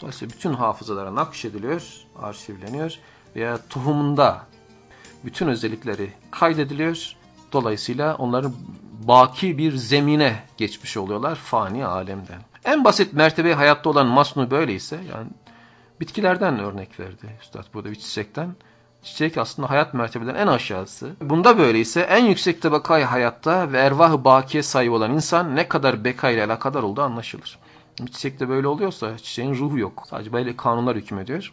S1: Dolayısıyla bütün hafızalara nakşediliyor, arşivleniyor veya tohumunda bütün özellikleri kaydediliyor. Dolayısıyla onların baki bir zemine geçmiş oluyorlar fani alemden. En basit mertebe hayatta olan masnu böyleyse yani bitkilerden örnek verdi Üstad burada bir çiçekten. Çiçek aslında hayat mertebeden en aşağısı. Bunda böyleyse en yüksek tabakayı hayatta ve ervah-ı bakiye sahip olan insan ne kadar beka ile alakadar olduğu anlaşılır. Bir çiçekte böyle oluyorsa çiçeğin ruhu yok. Sadece böyle kanunlar hükmediyor.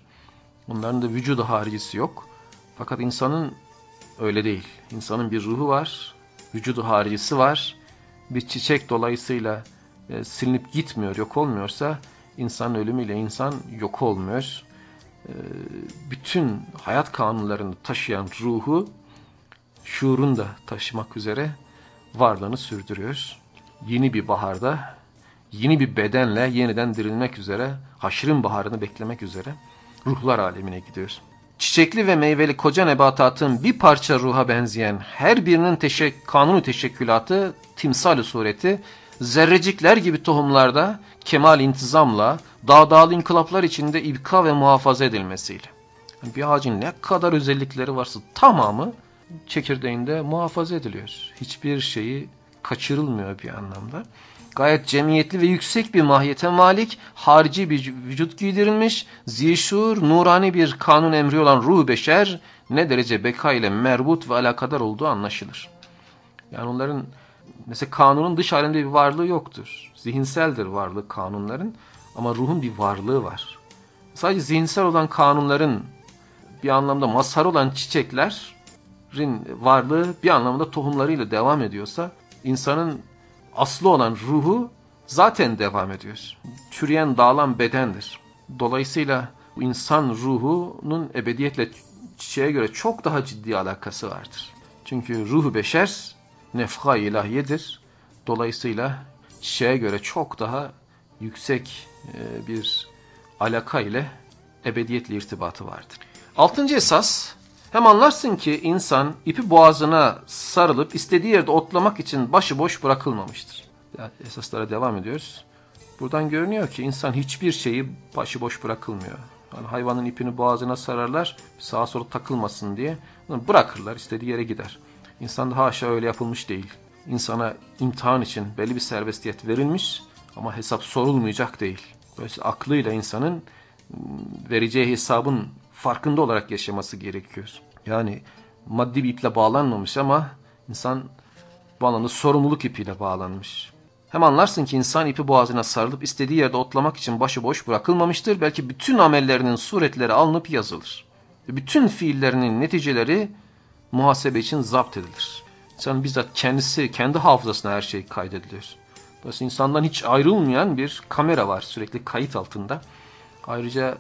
S1: Bunların da vücudu haricisi yok. Fakat insanın öyle değil. İnsanın bir ruhu var, vücudu haricisi var. Bir çiçek dolayısıyla e, silinip gitmiyor, yok olmuyorsa insan ölümüyle insan yok olmuyor. E, bütün hayat kanunlarını taşıyan ruhu şuurun da taşımak üzere varlığını sürdürüyor. Yeni bir baharda, yeni bir bedenle yeniden dirilmek üzere, haşrın baharını beklemek üzere ruhlar alemine gidiyoruz. Çiçekli ve meyveli koca nebatatın bir parça ruha benzeyen her birinin teşek kanunu teşekkülatı, timsali sureti, zerrecikler gibi tohumlarda kemal intizamla, dağdağlı inkılaplar içinde ibka ve muhafaza edilmesiyle. Bir ağacın ne kadar özellikleri varsa tamamı çekirdeğinde muhafaza ediliyor. Hiçbir şeyi kaçırılmıyor bir anlamda. Gayet cemiyetli ve yüksek bir mahiyete malik, harici bir vücut giydirilmiş, zişur, nurani bir kanun emri olan ruh beşer ne derece beka ile merbut ve alakadar olduğu anlaşılır. Yani onların mesela kanunun dış alemde bir varlığı yoktur. Zihinseldir varlığı kanunların ama ruhun bir varlığı var. Sadece zihinsel olan kanunların bir anlamda mazhar olan çiçeklerin varlığı bir anlamda tohumlarıyla devam ediyorsa insanın aslı olan ruhu zaten devam ediyor. Çürüyen dağılan bedendir. Dolayısıyla insan ruhunun ebediyetle çiçeğe göre çok daha ciddi alakası vardır. Çünkü ruhu beşer nefha ilahiyedir. Dolayısıyla çiçeğe göre çok daha yüksek e, bir alaka ile ebediyetle irtibatı vardır. Altıncı esas, hem anlarsın ki insan ipi boğazına sarılıp istediği yerde otlamak için başıboş bırakılmamıştır. Yani esaslara devam ediyoruz. Buradan görünüyor ki insan hiçbir şeyi başıboş bırakılmıyor. Yani hayvanın ipini boğazına sararlar sağa sola takılmasın diye bırakırlar istediği yere gider. İnsan da haşa öyle yapılmış değil. İnsana imtihan için belli bir serbestiyet verilmiş ama hesap sorulmayacak değil. Dolayısıyla aklıyla insanın vereceği hesabın farkında olarak yaşaması gerekiyor. Yani maddi bir iple bağlanmamış ama insan bu sorumluluk ipiyle bağlanmış. Hem anlarsın ki insan ipi boğazına sarılıp istediği yerde otlamak için başıboş bırakılmamıştır. Belki bütün amellerinin suretleri alınıp yazılır. Bütün fiillerinin neticeleri muhasebe için zapt edilir. İnsanın bizzat kendisi, kendi hafızasına her şey kaydedilir. Dolayısıyla insandan hiç ayrılmayan bir kamera var sürekli kayıt altında. Ayrıca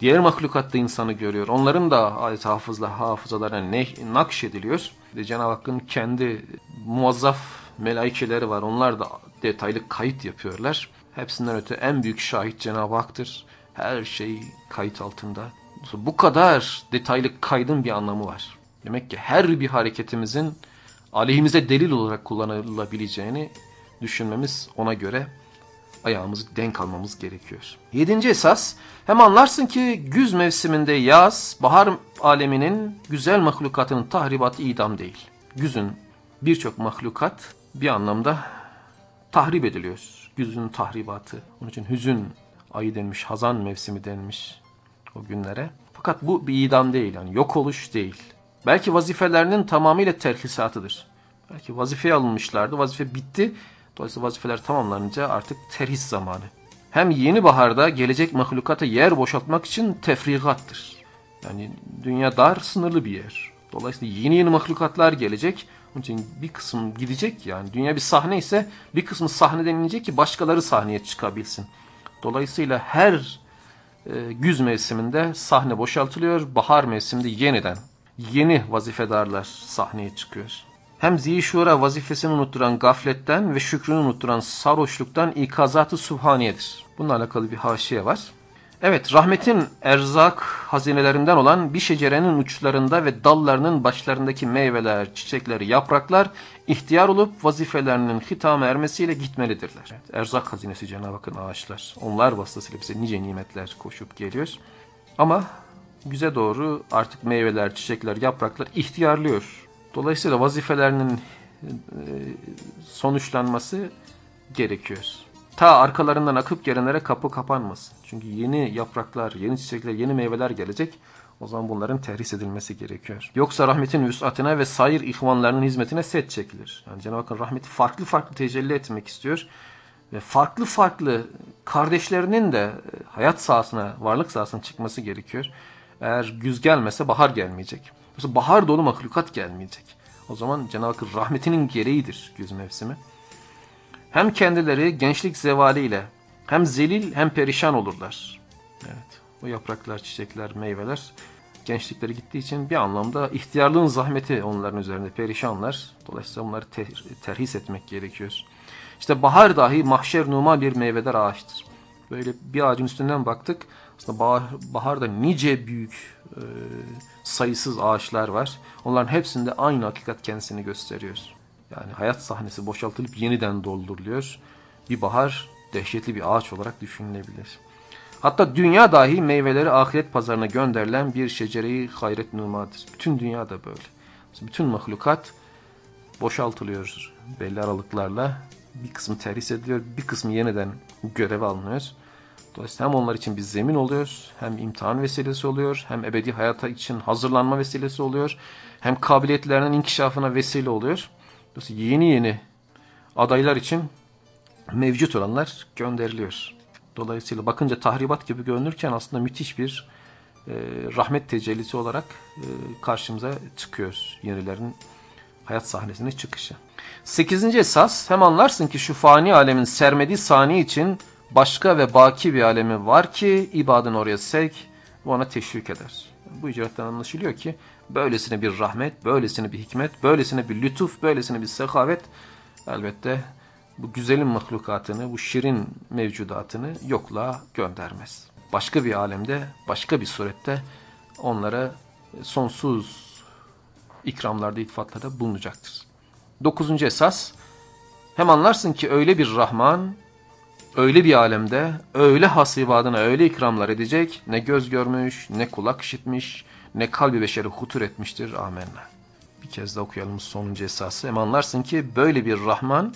S1: diğer mahlukat da insanı görüyor. Onların da hafızla hafızalarına ne, nakşediliyor. Cenab-ı Hakk'ın kendi muazzaf melaikeleri var. Onlar da detaylı kayıt yapıyorlar. Hepsinden öte en büyük şahit Cenab-ı Hak'tır. Her şey kayıt altında. Bu kadar detaylı kaydın bir anlamı var. Demek ki her bir hareketimizin aleyhimize delil olarak kullanılabileceğini düşünmemiz ona göre ayağımızı denk almamız gerekiyor. Yedinci esas hem anlarsın ki güz mevsiminde yaz, bahar aleminin güzel mahlukatının tahribatı idam değil. Güzün birçok mahlukat bir anlamda tahrip ediliyor. Güzün tahribatı. Onun için hüzün ayı denmiş, hazan mevsimi denmiş o günlere. Fakat bu bir idam değil yani yok oluş değil. Belki vazifelerinin tamamıyla terhisatıdır. Belki vazifeye alınmışlardı, vazife bitti. Dolayısıyla vazifeler tamamlanınca artık terhis zamanı. Hem yeni baharda gelecek mahlukata yer boşaltmak için tefrigattır. Yani dünya dar, sınırlı bir yer. Dolayısıyla yeni yeni mahlukatlar gelecek. Onun için bir kısım gidecek yani. Dünya bir sahne ise bir kısmı sahneden inecek ki başkaları sahneye çıkabilsin. Dolayısıyla her e, güz mevsiminde sahne boşaltılıyor. Bahar mevsiminde yeniden yeni vazifedarlar sahneye çıkıyor. Hem zişura vazifesini unutturan gafletten ve şükrünü unutturan sarhoşluktan ikazatı subhaniyedir. Bununla alakalı bir haşiye var. Evet, rahmetin erzak hazinelerinden olan bir şecerenin uçlarında ve dallarının başlarındaki meyveler, çiçekler, yapraklar ihtiyar olup vazifelerinin hitama ermesiyle gitmelidirler. Evet, erzak hazinesi Cenab-ı Hakk'ın ağaçlar. Onlar vasıtasıyla bize nice nimetler koşup geliyor. Ama güze doğru artık meyveler, çiçekler, yapraklar ihtiyarlıyor. Dolayısıyla vazifelerinin e, sonuçlanması gerekiyor. Ta arkalarından akıp gelenlere kapı kapanmasın. Çünkü yeni yapraklar, yeni çiçekler, yeni meyveler gelecek. O zaman bunların terhis edilmesi gerekiyor. Yoksa rahmetin vüsatına ve sair ihvanlarının hizmetine set çekilir. Yani Cenab-ı Hakk'ın rahmeti farklı farklı tecelli etmek istiyor. Ve farklı farklı kardeşlerinin de e, hayat sahasına, varlık sahasına çıkması gerekiyor. Eğer güz gelmese bahar gelmeyecek. Mesela bahar dolu mahlukat gelmeyecek. O zaman Cenab-ı Hakk'ın rahmetinin gereğidir güz mevsimi. Hem kendileri gençlik zevaliyle hem zelil hem perişan olurlar. Evet, o yapraklar, çiçekler, meyveler gençlikleri gittiği için bir anlamda ihtiyarlığın zahmeti onların üzerinde perişanlar. Dolayısıyla onları ter terhis etmek gerekiyor. İşte bahar dahi mahşer numa bir meyveder ağaçtır. Böyle bir ağacın üstünden baktık. Aslında bahar, baharda nice büyük e, sayısız ağaçlar var. Onların hepsinde aynı hakikat kendisini gösteriyor. Yani hayat sahnesi boşaltılıp yeniden dolduruluyor. Bir bahar dehşetli bir ağaç olarak düşünülebilir. Hatta dünya dahi meyveleri ahiret pazarına gönderilen bir şecereyi hayret numadır. Bütün dünya da böyle. Bütün mahlukat boşaltılıyor belli aralıklarla. Bir kısmı terhis ediliyor, bir kısmı yeniden göreve alınıyor. Dolayısıyla hem onlar için bir zemin oluyor, hem imtihan vesilesi oluyor, hem ebedi hayata için hazırlanma vesilesi oluyor, hem kabiliyetlerinin inkişafına vesile oluyor. Dolayısıyla yeni yeni adaylar için mevcut olanlar gönderiliyor. Dolayısıyla bakınca tahribat gibi görünürken aslında müthiş bir e, rahmet tecellisi olarak e, karşımıza çıkıyor yenilerin hayat sahnesine çıkışı. Sekizinci esas hem anlarsın ki şu fani alemin sermediği sani için başka ve baki bir alemi var ki ibadın oraya sevk ve ona teşvik eder. Bu icraattan anlaşılıyor ki böylesine bir rahmet, böylesine bir hikmet, böylesine bir lütuf, böylesine bir sehavet elbette bu güzelin mahlukatını, bu şirin mevcudatını yokluğa göndermez. Başka bir alemde, başka bir surette onlara sonsuz ikramlarda, iltifatlarda bulunacaktır. Dokuzuncu esas, hem anlarsın ki öyle bir Rahman, öyle bir alemde, öyle has ibadına öyle ikramlar edecek, ne göz görmüş, ne kulak işitmiş, ne kalbi beşeri hutur etmiştir. Amenna. Bir kez de okuyalım sonuncu esası. Hem anlarsın ki böyle bir Rahman,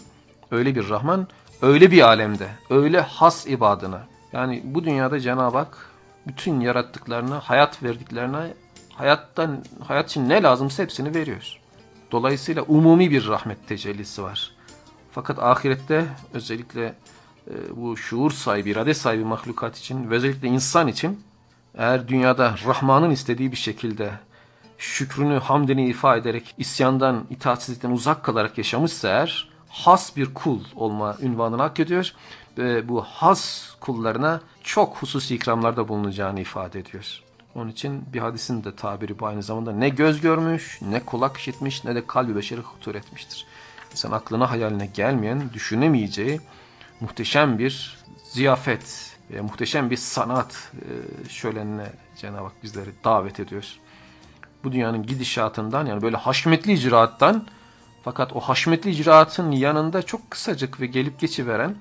S1: öyle bir Rahman, öyle bir alemde, öyle has ibadına. Yani bu dünyada Cenab-ı Hak bütün yarattıklarına, hayat verdiklerine, hayattan, hayat için ne lazımsa hepsini veriyor. Dolayısıyla umumi bir rahmet tecellisi var. Fakat ahirette özellikle bu şuur sahibi, irade sahibi mahlukat için ve özellikle insan için eğer dünyada Rahman'ın istediği bir şekilde şükrünü, hamdini ifa ederek isyandan, itaatsizlikten uzak kalarak yaşamışsa eğer has bir kul olma ünvanını hak ediyor ve bu has kullarına çok hususi ikramlarda bulunacağını ifade ediyor. Onun için bir hadisin de tabiri bu aynı zamanda ne göz görmüş, ne kulak işitmiş, ne de kalbi beşeri hutur etmiştir. İnsan aklına hayaline gelmeyen, düşünemeyeceği muhteşem bir ziyafet, e, muhteşem bir sanat e, şölenine Cenab-ı Hak bizleri davet ediyor. Bu dünyanın gidişatından yani böyle haşmetli icraattan fakat o haşmetli icraatın yanında çok kısacık ve gelip geçiveren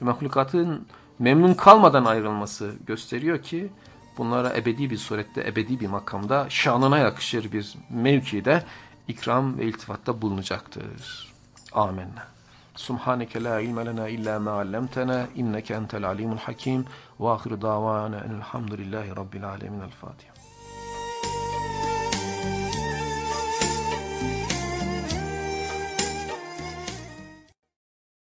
S1: mahlukatın memnun kalmadan ayrılması gösteriyor ki bunlara ebedi bir surette, ebedi bir makamda şanına yakışır bir mevkide ikram ve iltifatta bulunacaktır. Amenna. Subhaneke la ilme lena illa ma allamtana inneke entel alimul hakim ve ahir davana enelhamdülillahi rabbil alemin el Fatiha.